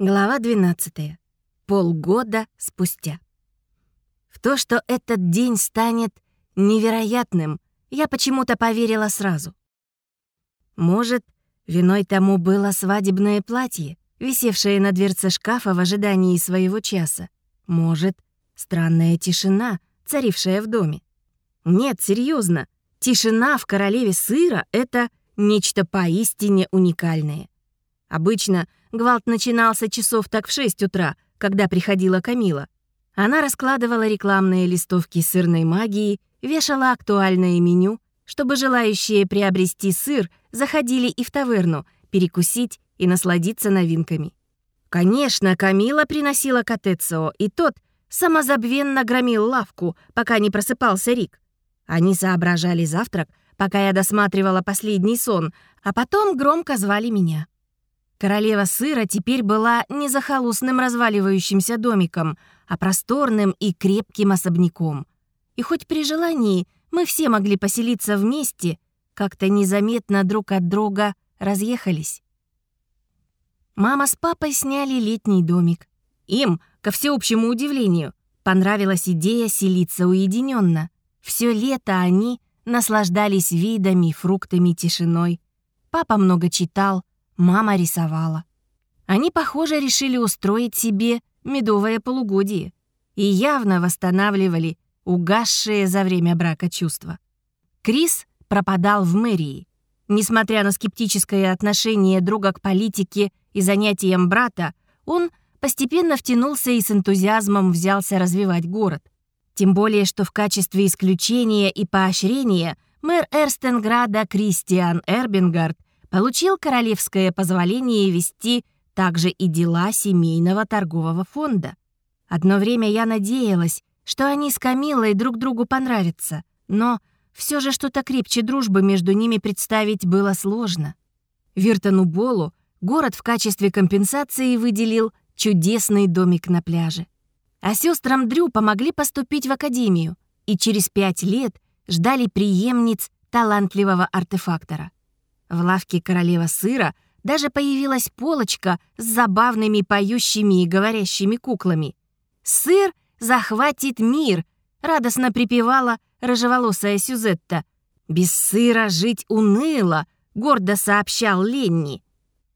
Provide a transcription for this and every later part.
Глава 12. Полгода спустя. В то, что этот день станет невероятным, я почему-то поверила сразу. Может, виной тому было свадебное платье, висевшее на дверце шкафа в ожидании своего часа. Может, странная тишина, царившая в доме. Нет, серьезно, тишина в королеве сыра — это нечто поистине уникальное. Обычно гвалт начинался часов так в 6 утра, когда приходила Камила. Она раскладывала рекламные листовки сырной магии, вешала актуальное меню, чтобы желающие приобрести сыр заходили и в таверну, перекусить и насладиться новинками. Конечно, Камила приносила Катецио, и тот самозабвенно громил лавку, пока не просыпался Рик. Они соображали завтрак, пока я досматривала последний сон, а потом громко звали меня. Королева сыра теперь была не захолустным разваливающимся домиком, а просторным и крепким особняком. И хоть при желании мы все могли поселиться вместе, как-то незаметно друг от друга разъехались. Мама с папой сняли летний домик. Им, ко всеобщему удивлению, понравилась идея селиться уединенно. Все лето они наслаждались видами, фруктами, тишиной. Папа много читал, мама рисовала. Они, похоже, решили устроить себе медовое полугодие и явно восстанавливали угасшие за время брака чувства. Крис пропадал в мэрии. Несмотря на скептическое отношение друга к политике и занятиям брата, он постепенно втянулся и с энтузиазмом взялся развивать город. Тем более, что в качестве исключения и поощрения мэр Эрстенграда Кристиан Эрбингард получил королевское позволение вести также и дела семейного торгового фонда. Одно время я надеялась, что они с Камилой друг другу понравятся, но все же что-то крепче дружбы между ними представить было сложно. Виртону Болу город в качестве компенсации выделил чудесный домик на пляже. А сестрам Дрю помогли поступить в академию и через пять лет ждали преемниц талантливого артефактора. В лавке королева сыра даже появилась полочка с забавными поющими и говорящими куклами. «Сыр захватит мир!» — радостно припевала рыжеволосая Сюзетта. «Без сыра жить уныло!» — гордо сообщал Ленни.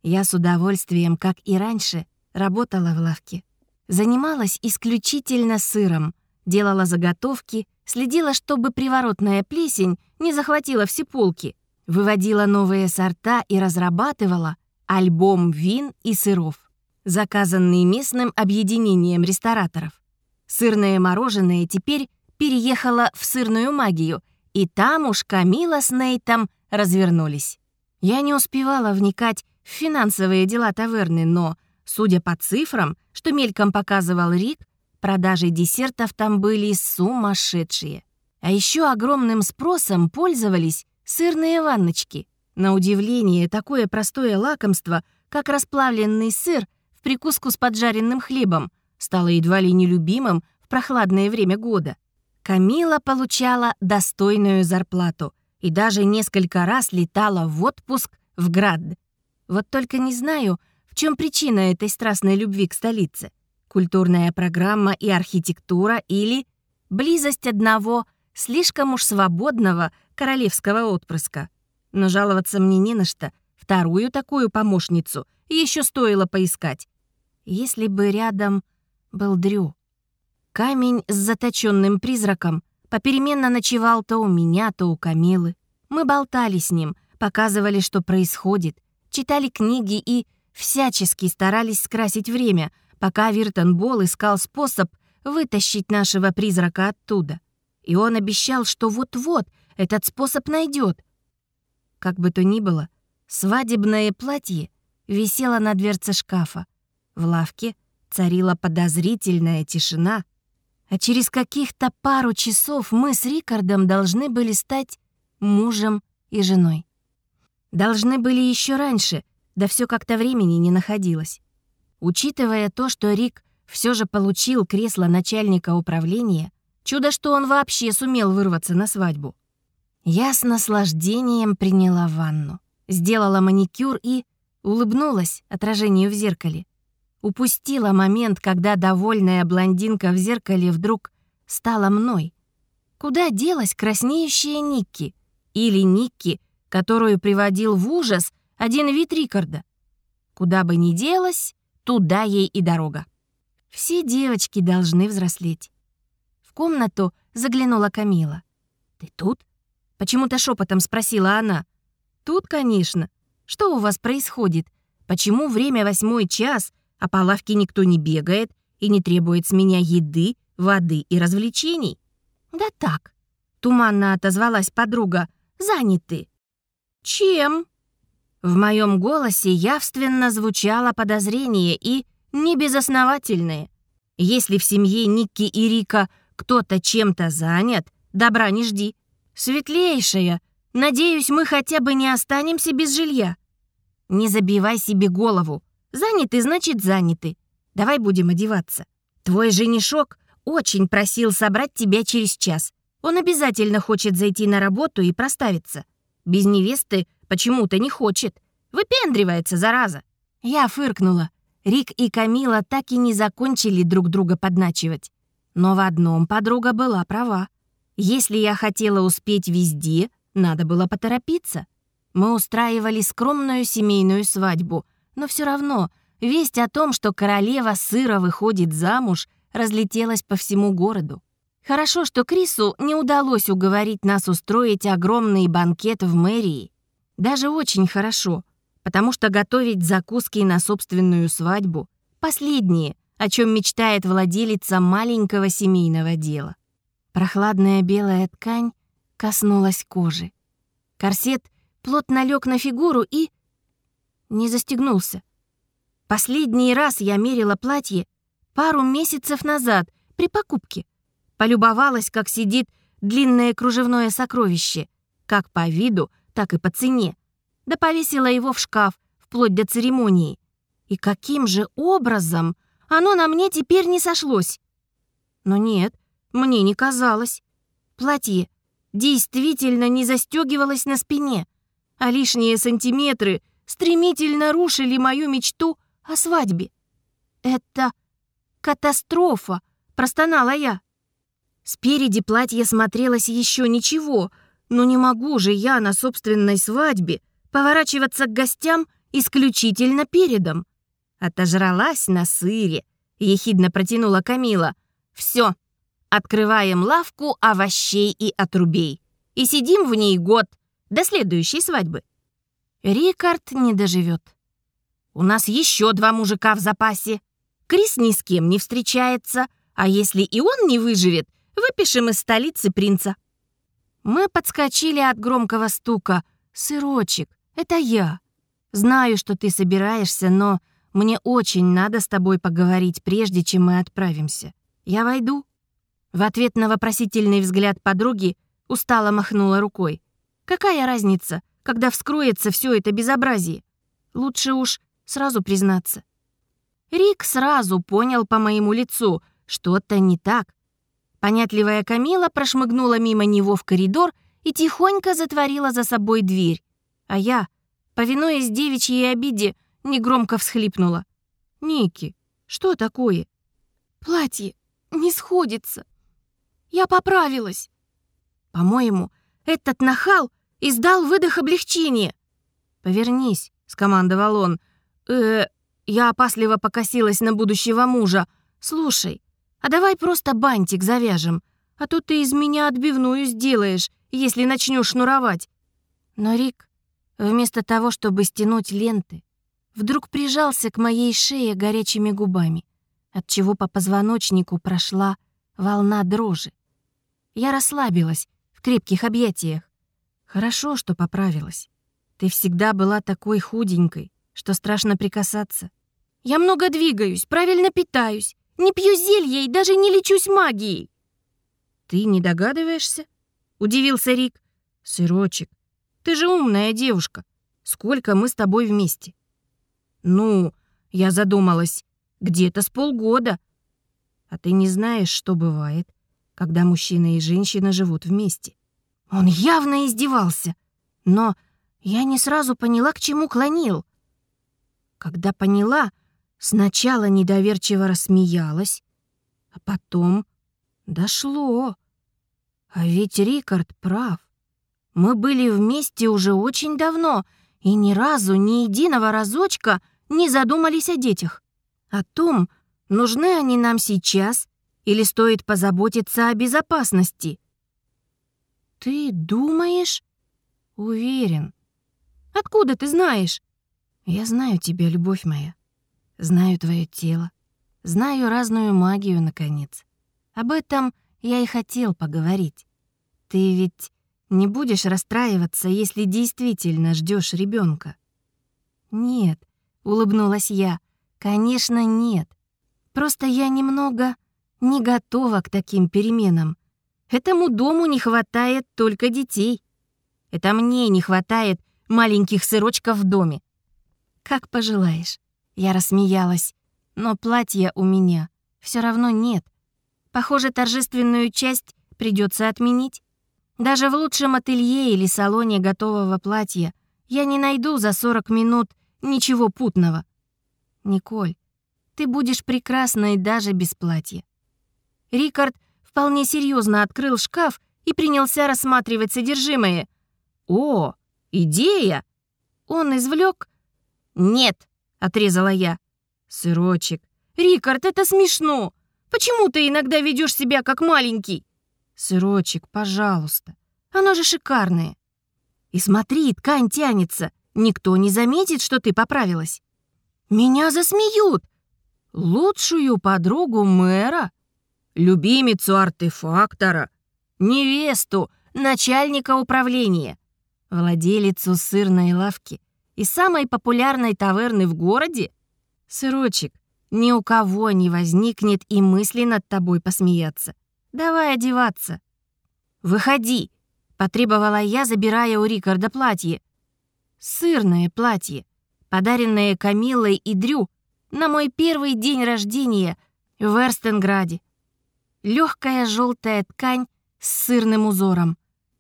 Я с удовольствием, как и раньше, работала в лавке. Занималась исключительно сыром, делала заготовки, следила, чтобы приворотная плесень не захватила все полки, выводила новые сорта и разрабатывала альбом вин и сыров, заказанный местным объединением рестораторов. Сырное мороженое теперь переехало в сырную магию, и там уж Камила с Нейтом развернулись. Я не успевала вникать в финансовые дела таверны, но Судя по цифрам, что мельком показывал Рик, продажи десертов там были сумасшедшие. А еще огромным спросом пользовались сырные ванночки. На удивление, такое простое лакомство, как расплавленный сыр в прикуску с поджаренным хлебом, стало едва ли нелюбимым в прохладное время года. Камила получала достойную зарплату и даже несколько раз летала в отпуск в Град. Вот только не знаю, чем причина этой страстной любви к столице? Культурная программа и архитектура или близость одного слишком уж свободного королевского отпрыска? Но жаловаться мне не на что. Вторую такую помощницу еще стоило поискать. Если бы рядом был Дрю. Камень с заточенным призраком попеременно ночевал то у меня, то у Камилы. Мы болтали с ним, показывали, что происходит, читали книги и всячески старались скрасить время, пока Виртенбол искал способ вытащить нашего призрака оттуда. И он обещал, что вот-вот этот способ найдет. Как бы то ни было, свадебное платье висело на дверце шкафа. В лавке царила подозрительная тишина, а через каких-то пару часов мы с Рикардом должны были стать мужем и женой. Должны были еще раньше, да все как-то времени не находилось. Учитывая то, что Рик все же получил кресло начальника управления, чудо, что он вообще сумел вырваться на свадьбу. Я с наслаждением приняла ванну, сделала маникюр и улыбнулась отражению в зеркале. упустила момент, когда довольная блондинка в зеркале вдруг стала мной. Куда делась краснеющая Никки? Или Никки, которую приводил в ужас один вид Рикарда? Куда бы ни делась, туда ей и дорога. Все девочки должны взрослеть. Комнату заглянула Камила. «Ты тут?» — почему-то шепотом спросила она. «Тут, конечно. Что у вас происходит? Почему время восьмой час, а по лавке никто не бегает и не требует с меня еды, воды и развлечений?» «Да так», — туманно отозвалась подруга. «Заняты». «Чем?» В моем голосе явственно звучало подозрение и небезосновательное. Если в семье Никки и Рика кто-то чем-то занят, добра не жди. Светлейшая, надеюсь, мы хотя бы не останемся без жилья. Не забивай себе голову. Заняты, значит, заняты. Давай будем одеваться. Твой женишок очень просил собрать тебя через час. Он обязательно хочет зайти на работу и проставиться. Без невесты почему-то не хочет. Выпендривается, зараза. Я фыркнула. Рик и Камила так и не закончили друг друга подначивать. Но в одном подруга была права. Если я хотела успеть везде, надо было поторопиться. Мы устраивали скромную семейную свадьбу, но все равно весть о том, что королева сыра выходит замуж, разлетелась по всему городу. Хорошо, что Крису не удалось уговорить нас устроить огромный банкет в мэрии. Даже очень хорошо, потому что готовить закуски на собственную свадьбу — последнее, о чем мечтает владелица маленького семейного дела. Прохладная белая ткань коснулась кожи. Корсет плотно лег на фигуру и... не застегнулся. Последний раз я мерила платье пару месяцев назад при покупке. Полюбовалась, как сидит длинное кружевное сокровище, как по виду, так и по цене. Да повесила его в шкаф, вплоть до церемонии. И каким же образом оно на мне теперь не сошлось? Но нет, мне не казалось. Платье действительно не застегивалось на спине, а лишние сантиметры стремительно рушили мою мечту о свадьбе. «Это катастрофа!» — простонала я. Спереди платье смотрелось еще ничего, но не могу же я на собственной свадьбе поворачиваться к гостям исключительно передом. Отожралась на сыре, ехидно протянула Камила. Все, открываем лавку овощей и отрубей. И сидим в ней год, до следующей свадьбы. Рикард не доживет. У нас еще два мужика в запасе. Крис ни с кем не встречается, а если и он не выживет, Выпишем из столицы принца». Мы подскочили от громкого стука. «Сырочек, это я. Знаю, что ты собираешься, но мне очень надо с тобой поговорить, прежде чем мы отправимся. Я войду?» В ответ на вопросительный взгляд подруги устало махнула рукой. «Какая разница, когда вскроется все это безобразие? Лучше уж сразу признаться». Рик сразу понял по моему лицу, что-то не так, Понятливая Камила прошмыгнула мимо него в коридор и тихонько затворила за собой дверь. А я, повинуясь девичьей обиде, негромко всхлипнула. «Ники, что такое?» «Платье не сходится. Я поправилась». «По-моему, этот нахал издал выдох облегчения». «Повернись», — скомандовал он. «Э, я опасливо покосилась на будущего мужа. «Слушай, а давай просто бантик завяжем, а то ты из меня отбивную сделаешь, если начнешь шнуровать». Но Рик, вместо того, чтобы стянуть ленты, вдруг прижался к моей шее горячими губами, отчего по позвоночнику прошла волна дрожи. Я расслабилась в крепких объятиях. Хорошо, что поправилась. Ты всегда была такой худенькой, что страшно прикасаться. Я много двигаюсь, правильно питаюсь, не пью зелье и даже не лечусь магией!» «Ты не догадываешься?» — удивился Рик. «Сырочек, ты же умная девушка. Сколько мы с тобой вместе?» «Ну, я задумалась, где-то с полгода. А ты не знаешь, что бывает, когда мужчина и женщина живут вместе?» Он явно издевался, но я не сразу поняла, к чему клонил. Когда поняла, Сначала недоверчиво рассмеялась, а потом дошло. А ведь Рикард прав. Мы были вместе уже очень давно и ни разу, ни единого разочка не задумались о детях. О том, нужны они нам сейчас или стоит позаботиться о безопасности. «Ты думаешь?» «Уверен». «Откуда ты знаешь?» «Я знаю тебя, любовь моя. Знаю твое тело. Знаю разную магию, наконец. Об этом я и хотел поговорить. Ты ведь не будешь расстраиваться, если действительно ждешь ребенка. «Нет», — улыбнулась я, — «конечно, нет. Просто я немного не готова к таким переменам. Этому дому не хватает только детей. Это мне не хватает маленьких сырочков в доме. Как пожелаешь. Я рассмеялась. Но платья у меня все равно нет. Похоже, торжественную часть придется отменить. Даже в лучшем ателье или салоне готового платья я не найду за 40 минут ничего путного. Николь, ты будешь прекрасной даже без платья. Рикард вполне серьезно открыл шкаф и принялся рассматривать содержимое. «О, идея!» Он извлек. «Нет», — отрезала я. «Сырочек, Рикард, это смешно! Почему ты иногда ведешь себя как маленький?» «Сырочек, пожалуйста, оно же шикарное!» «И смотри, ткань тянется, никто не заметит, что ты поправилась!» «Меня засмеют!» «Лучшую подругу мэра?» любимицу артефактора, невесту начальника управления, владелицу сырной лавки и самой популярной таверны в городе? Сырочек, ни у кого не возникнет и мысли над тобой посмеяться. Давай одеваться. «Выходи!» — потребовала я, забирая у Рикарда платье. Сырное платье, подаренное Камилой и Дрю на мой первый день рождения в Эрстенграде легкая желтая ткань с сырным узором.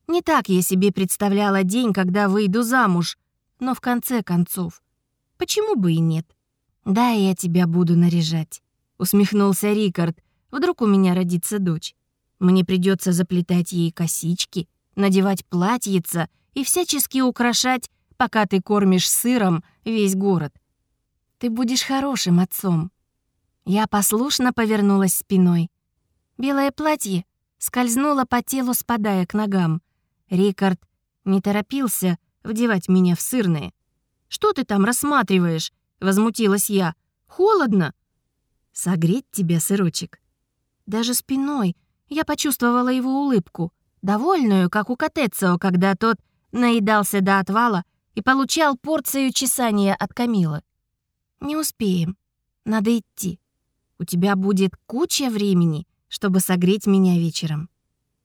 Не так я себе представляла день, когда выйду замуж, но в конце концов, почему бы и нет? Да, я тебя буду наряжать, усмехнулся Рикард. Вдруг у меня родится дочь. Мне придется заплетать ей косички, надевать платьица и всячески украшать, пока ты кормишь сыром весь город. Ты будешь хорошим отцом. Я послушно повернулась спиной. Белое платье скользнуло по телу, спадая к ногам. Рикард не торопился вдевать меня в сырные. «Что ты там рассматриваешь?» — возмутилась я. «Холодно!» «Согреть тебя, сырочек?» Даже спиной я почувствовала его улыбку, довольную, как у Котецио, когда тот наедался до отвала и получал порцию чесания от Камилы. «Не успеем. Надо идти. У тебя будет куча времени чтобы согреть меня вечером.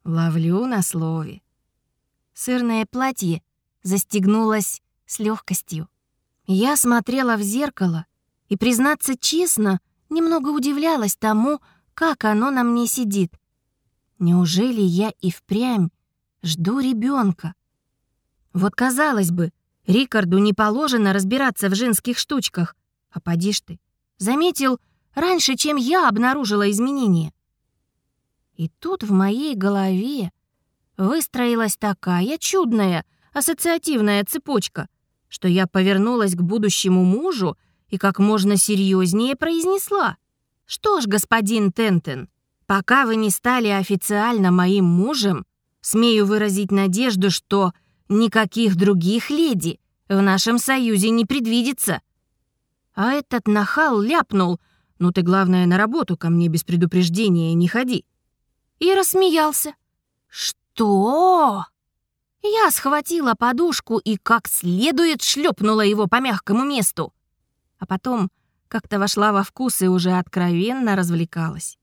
Ловлю на слове. Сырное платье застегнулось с легкостью. Я смотрела в зеркало и, признаться честно, немного удивлялась тому, как оно на мне сидит. Неужели я и впрямь жду ребенка? Вот казалось бы, Рикарду не положено разбираться в женских штучках. А поди ж ты, заметил раньше, чем я обнаружила изменения. И тут в моей голове выстроилась такая чудная ассоциативная цепочка, что я повернулась к будущему мужу и как можно серьезнее произнесла. «Что ж, господин Тентен, пока вы не стали официально моим мужем, смею выразить надежду, что никаких других леди в нашем союзе не предвидится». А этот нахал ляпнул, «Ну ты, главное, на работу ко мне без предупреждения не ходи» и рассмеялся. «Что?» Я схватила подушку и как следует шлепнула его по мягкому месту. А потом как-то вошла во вкус и уже откровенно развлекалась.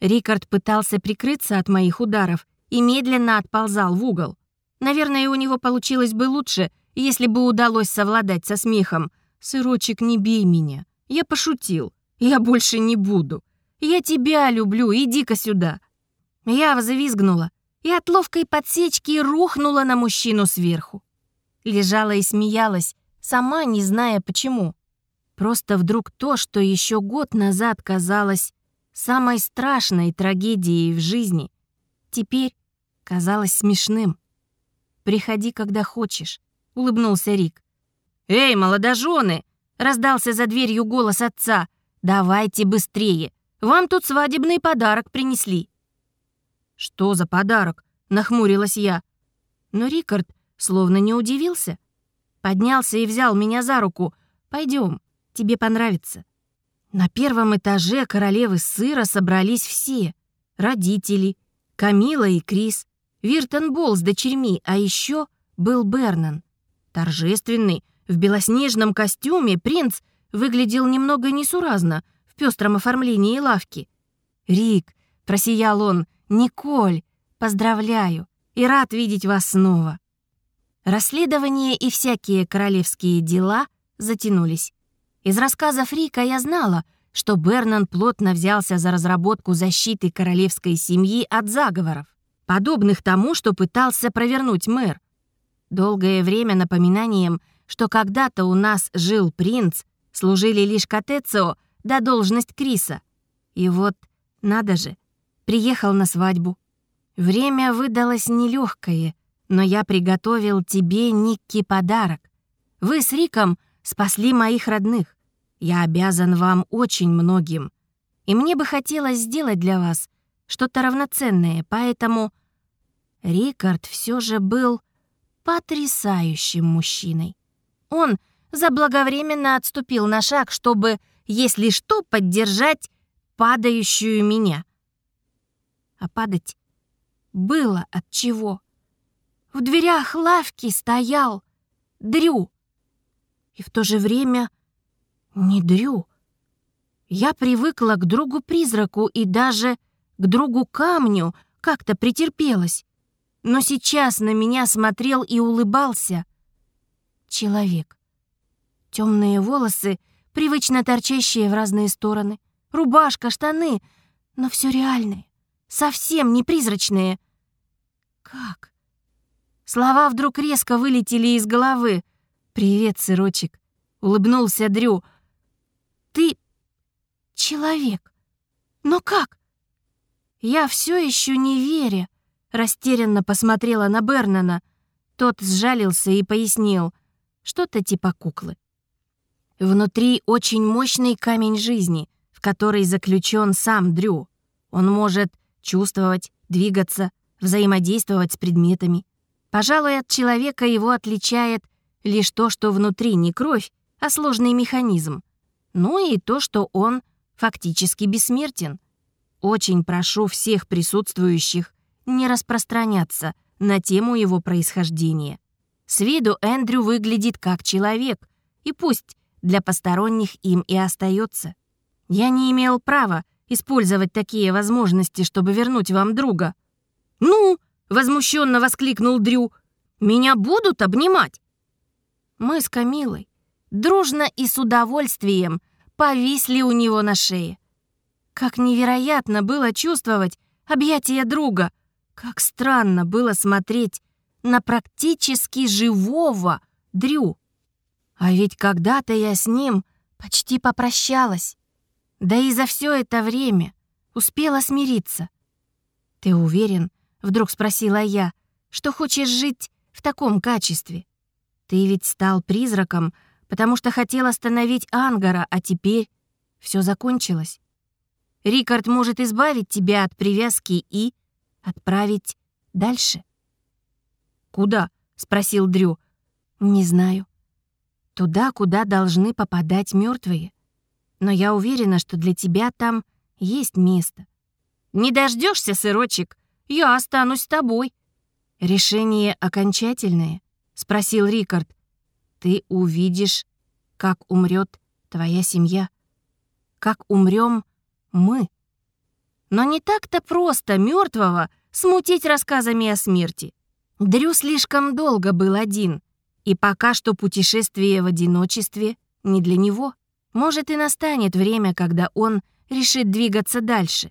Рикард пытался прикрыться от моих ударов и медленно отползал в угол. Наверное, у него получилось бы лучше, если бы удалось совладать со смехом. «Сырочек, не бей меня. Я пошутил. Я больше не буду. Я тебя люблю, иди-ка сюда». Я взвизгнула и от ловкой подсечки рухнула на мужчину сверху. Лежала и смеялась, сама не зная почему. Просто вдруг то, что еще год назад казалось самой страшной трагедией в жизни, теперь казалось смешным. «Приходи, когда хочешь», — улыбнулся Рик. «Эй, молодожены!» — раздался за дверью голос отца. «Давайте быстрее! Вам тут свадебный подарок принесли». «Что за подарок?» — нахмурилась я. Но Рикард словно не удивился. Поднялся и взял меня за руку. «Пойдем, тебе понравится». На первом этаже королевы сыра собрались все. Родители, Камила и Крис, Виртенбол с дочерьми, а еще был Бернан. Торжественный, в белоснежном костюме принц выглядел немного несуразно в пестром оформлении лавки. «Рик», — просиял он, — «Николь, поздравляю и рад видеть вас снова». Расследование и всякие королевские дела затянулись. Из рассказов Рика я знала, что Бернан плотно взялся за разработку защиты королевской семьи от заговоров, подобных тому, что пытался провернуть мэр. Долгое время напоминанием, что когда-то у нас жил принц, служили лишь Катецио да должность Криса. И вот, надо же, приехал на свадьбу. Время выдалось нелегкое, но я приготовил тебе, Никки, подарок. Вы с Риком спасли моих родных. Я обязан вам очень многим. И мне бы хотелось сделать для вас что-то равноценное, поэтому... Рикард все же был потрясающим мужчиной. Он заблаговременно отступил на шаг, чтобы, если что, поддержать падающую меня. А падать было от чего. В дверях лавки стоял Дрю. И в то же время не Дрю. Я привыкла к другу-призраку и даже к другу-камню как-то претерпелась. Но сейчас на меня смотрел и улыбался человек. Темные волосы, привычно торчащие в разные стороны, рубашка, штаны, но все реальное, совсем не призрачные. Как? Слова вдруг резко вылетели из головы. «Привет, сырочек», — улыбнулся Дрю. «Ты человек. Но как?» Я все еще не веря, растерянно посмотрела на Бернана. Тот сжалился и пояснил, что-то типа куклы. Внутри очень мощный камень жизни, в который заключен сам Дрю. Он может чувствовать, двигаться, взаимодействовать с предметами. Пожалуй, от человека его отличает лишь то, что внутри не кровь, а сложный механизм. Ну и то, что он фактически бессмертен. Очень прошу всех присутствующих не распространяться на тему его происхождения. С виду Эндрю выглядит как человек, и пусть для посторонних им и остается. Я не имел права использовать такие возможности, чтобы вернуть вам друга. «Ну!» — возмущенно воскликнул Дрю. «Меня будут обнимать?» Мы с Камилой дружно и с удовольствием повисли у него на шее. Как невероятно было чувствовать объятия друга, как странно было смотреть на практически живого Дрю. А ведь когда-то я с ним почти попрощалась. Да и за все это время успела смириться. «Ты уверен?» — вдруг спросила я, «что хочешь жить в таком качестве? Ты ведь стал призраком, потому что хотел остановить Ангара, а теперь все закончилось. Рикард может избавить тебя от привязки и отправить дальше». «Куда?» — спросил Дрю. «Не знаю. Туда, куда должны попадать мертвые. Но я уверена, что для тебя там есть место. Не дождешься, сырочек, я останусь с тобой». «Решение окончательное?» — спросил Рикард. «Ты увидишь, как умрет твоя семья, как умрем мы». Но не так-то просто мертвого смутить рассказами о смерти. Дрю слишком долго был один, и пока что путешествие в одиночестве не для него. Может, и настанет время, когда он решит двигаться дальше.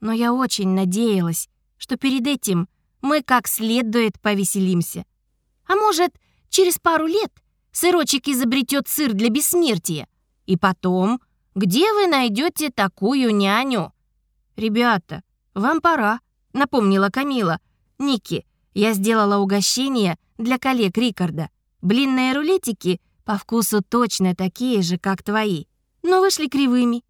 Но я очень надеялась, что перед этим мы как следует повеселимся. А может, через пару лет сырочек изобретет сыр для бессмертия, И потом, где вы найдете такую няню?» «Ребята, вам пора», — напомнила Камила. «Ники, я сделала угощение для коллег Рикарда. Блинные рулетики по вкусу точно такие же, как твои, но вышли кривыми».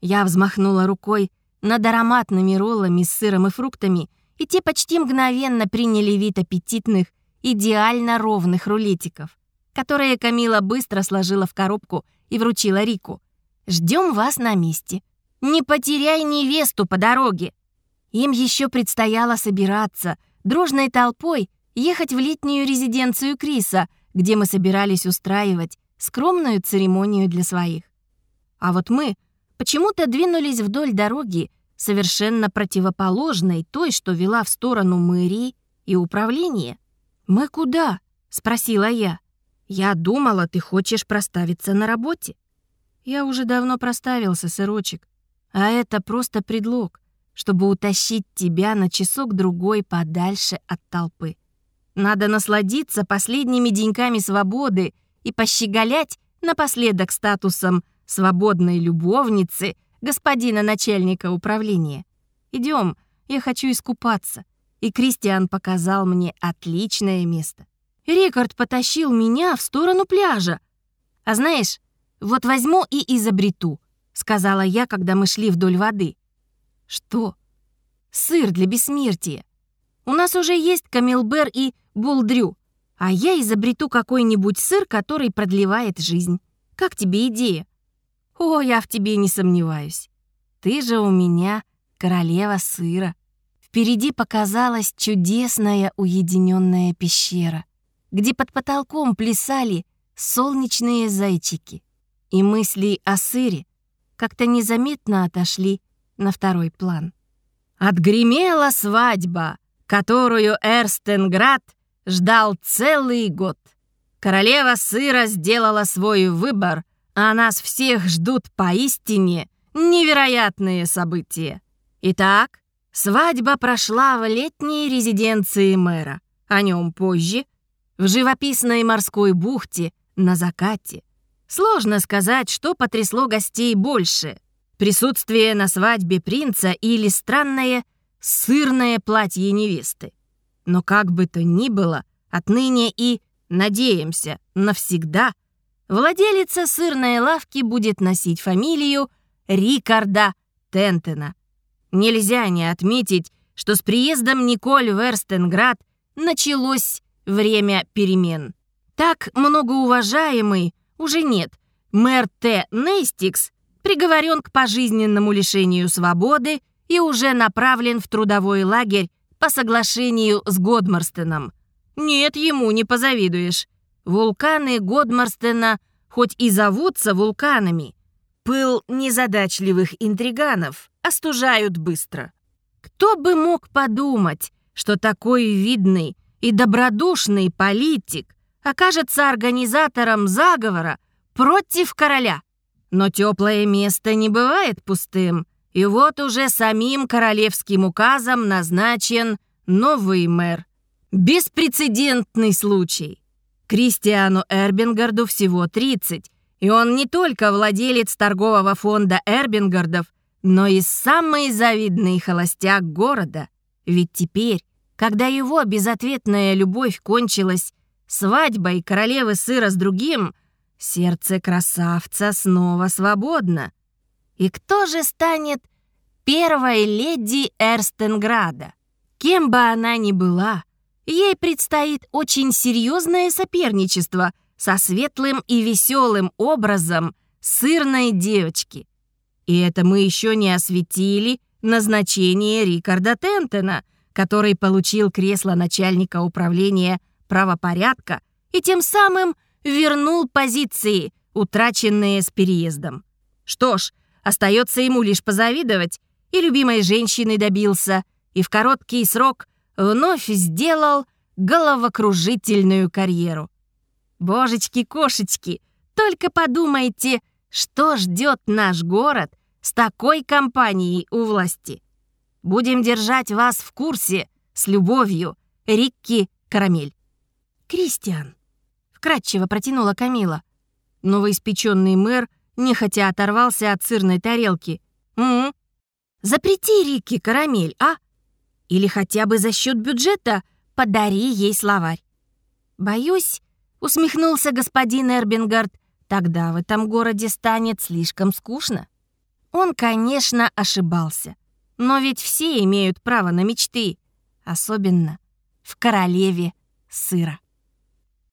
Я взмахнула рукой над ароматными роллами с сыром и фруктами, и те почти мгновенно приняли вид аппетитных, идеально ровных рулетиков, которые Камила быстро сложила в коробку и вручила Рику. «Ждем вас на месте. Не потеряй невесту по дороге!» Им еще предстояло собираться, дружной толпой ехать в летнюю резиденцию Криса, где мы собирались устраивать скромную церемонию для своих. А вот мы почему-то двинулись вдоль дороги, совершенно противоположной той, что вела в сторону мэрии и управления. «Мы куда?» — спросила я. «Я думала, ты хочешь проставиться на работе». «Я уже давно проставился, сырочек. А это просто предлог чтобы утащить тебя на часок-другой подальше от толпы. Надо насладиться последними деньками свободы и пощеголять напоследок статусом свободной любовницы господина начальника управления. Идем, я хочу искупаться. И Кристиан показал мне отличное место. Рикард потащил меня в сторону пляжа. А знаешь, вот возьму и изобрету, сказала я, когда мы шли вдоль воды. Что? Сыр для бессмертия. У нас уже есть камелбер и булдрю, а я изобрету какой-нибудь сыр, который продлевает жизнь. Как тебе идея? О, я в тебе не сомневаюсь. Ты же у меня королева сыра. Впереди показалась чудесная уединенная пещера, где под потолком плясали солнечные зайчики. И мысли о сыре как-то незаметно отошли на второй план. Отгремела свадьба, которую Эрстенград ждал целый год. Королева сыра сделала свой выбор, а нас всех ждут поистине невероятные события. Итак, свадьба прошла в летней резиденции мэра. О нем позже, в живописной морской бухте на закате. Сложно сказать, что потрясло гостей больше — присутствие на свадьбе принца или странное сырное платье невесты. Но как бы то ни было, отныне и, надеемся, навсегда, владелица сырной лавки будет носить фамилию Рикарда Тентена. Нельзя не отметить, что с приездом Николь в Эрстенград началось время перемен. Так многоуважаемый уже нет. Мэр Т. Нейстикс приговорен к пожизненному лишению свободы и уже направлен в трудовой лагерь по соглашению с Годмарстеном. Нет, ему не позавидуешь. Вулканы Годмарстена хоть и зовутся вулканами, пыл незадачливых интриганов остужают быстро. Кто бы мог подумать, что такой видный и добродушный политик окажется организатором заговора против короля? Но теплое место не бывает пустым, и вот уже самим королевским указом назначен новый мэр. Беспрецедентный случай. Кристиану Эрбингарду всего 30, и он не только владелец торгового фонда Эрбингардов, но и самый завидный холостяк города. Ведь теперь, когда его безответная любовь кончилась свадьбой королевы сыра с другим – Сердце красавца снова свободно. И кто же станет первой леди Эрстенграда? Кем бы она ни была, ей предстоит очень серьезное соперничество со светлым и веселым образом сырной девочки. И это мы еще не осветили назначение Рикарда Тентена, который получил кресло начальника управления правопорядка и тем самым – вернул позиции, утраченные с переездом. Что ж, остается ему лишь позавидовать, и любимой женщины добился, и в короткий срок вновь сделал головокружительную карьеру. Божечки-кошечки, только подумайте, что ждет наш город с такой компанией у власти. Будем держать вас в курсе с любовью, Рикки Карамель. Кристиан. Вкратчиво протянула Камила. Новоиспеченный мэр нехотя оторвался от сырной тарелки. «М, Запрети Рикки карамель, а? Или хотя бы за счет бюджета подари ей словарь». «Боюсь», — усмехнулся господин Эрбингард, «тогда в этом городе станет слишком скучно». Он, конечно, ошибался. Но ведь все имеют право на мечты, особенно в королеве сыра.